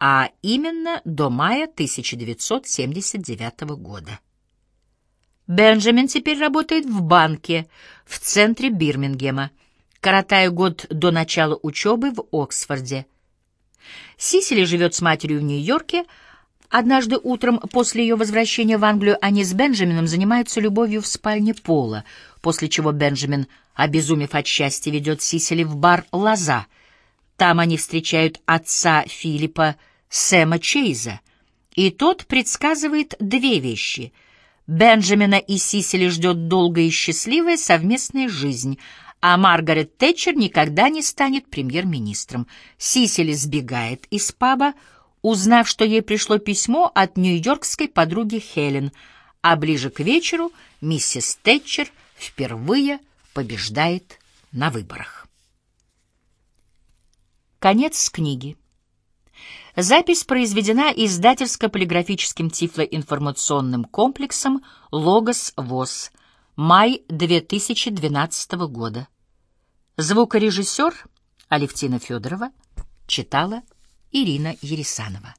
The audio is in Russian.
а именно до мая 1979 года. Бенджамин теперь работает в банке в центре Бирмингема, коротая год до начала учебы в Оксфорде. Сисили живет с матерью в Нью-Йорке. Однажды утром после ее возвращения в Англию они с Бенджамином занимаются любовью в спальне Пола, после чего Бенджамин, обезумев от счастья, ведет Сисили в бар «Лоза». Там они встречают отца Филиппа, Сэма Чейза, и тот предсказывает две вещи — Бенджамина и Сисили ждет долгая и счастливая совместная жизнь, а Маргарет Тэтчер никогда не станет премьер-министром. Сисили сбегает из паба, узнав, что ей пришло письмо от нью-йоркской подруги Хелен, а ближе к вечеру миссис Тэтчер впервые побеждает на выборах. Конец книги. Запись произведена издательско-полиграфическим тифлоинформационным комплексом «Логос ВОЗ», май 2012 года. Звукорежиссер Алевтина Федорова читала Ирина Ересанова.